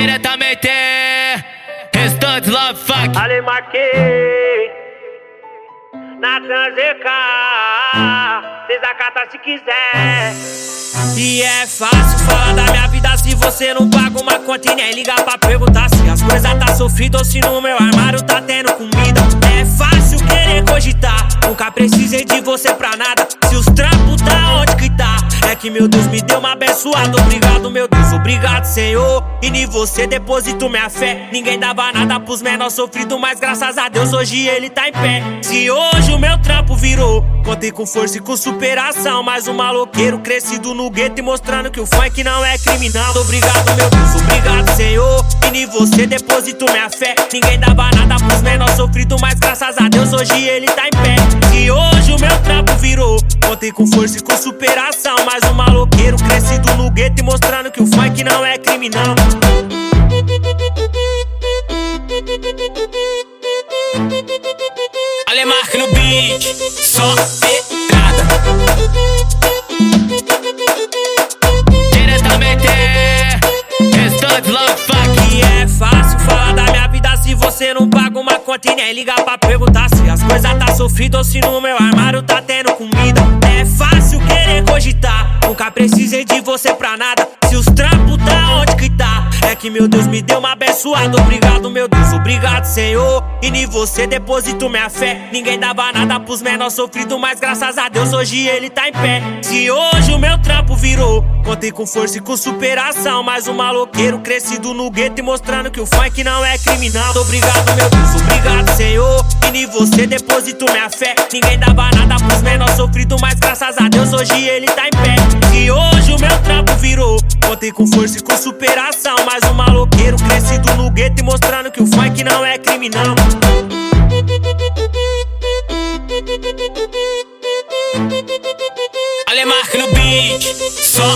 Diretamente, Restante Love Fuck. Ale marquei na transeca. Cês acata se quiser. E é fácil falar da minha vida se você não paga uma conta e nem liga pra perguntar se as coisas tá sofrido ou se no meu armário tá tendo comida. É fácil querer cogitar, nunca precisei de você pra nada. Se os trampos que meu Deus me deu uma abençoada. Obrigado, meu Deus, obrigado, Senhor. E em você deposito minha fé. Ninguém dava nada pros menores sofridos, mas graças a Deus hoje ele tá em pé. Se hoje o meu trampo virou, contei com força e com superação. Mais um maloqueiro crescido no gueto e mostrando que o funk não é criminal. Obrigado, meu Deus, obrigado, Senhor. E em você deposito minha fé. Ninguém dava nada pros menores sofridos, mas graças a Deus hoje ele tá em pé. Hoje com força e com superação. Mais um maloqueiro crescido no gueto e mostrando que o funk não é criminal. Alemarque no beat, só pedrada. Diretamente, Restante Love Fuck. E é fácil falar da minha vida se você não paga uma conta e nem liga pra perguntar se as coisas sofrido ou se no meu armário tá tendo comida. É fácil querer cogitar, nunca precisei de você pra nada. Se os trampos tá onde que tá, é que meu Deus me deu uma abençoada. Obrigado, meu Deus, obrigado, Senhor. E em você deposito minha fé. Ninguém dava nada pros menores sofridos, mas graças a Deus hoje ele tá em pé. Se hoje o meu trampo virou, contei com força e com superação. Mais um maloqueiro crescido no gueto e mostrando que o funk não é criminal. Obrigado, meu Deus, obrigado, Senhor. E você deposito minha fé. Ninguém dava nada pros menores sofridos, mas graças a Deus hoje ele tá em pé. Se hoje o meu trampo virou, contei com força e com superação. Mais um maloqueiro crescido no gueto e mostrando que o funk não é criminal. Alemarque no beat, só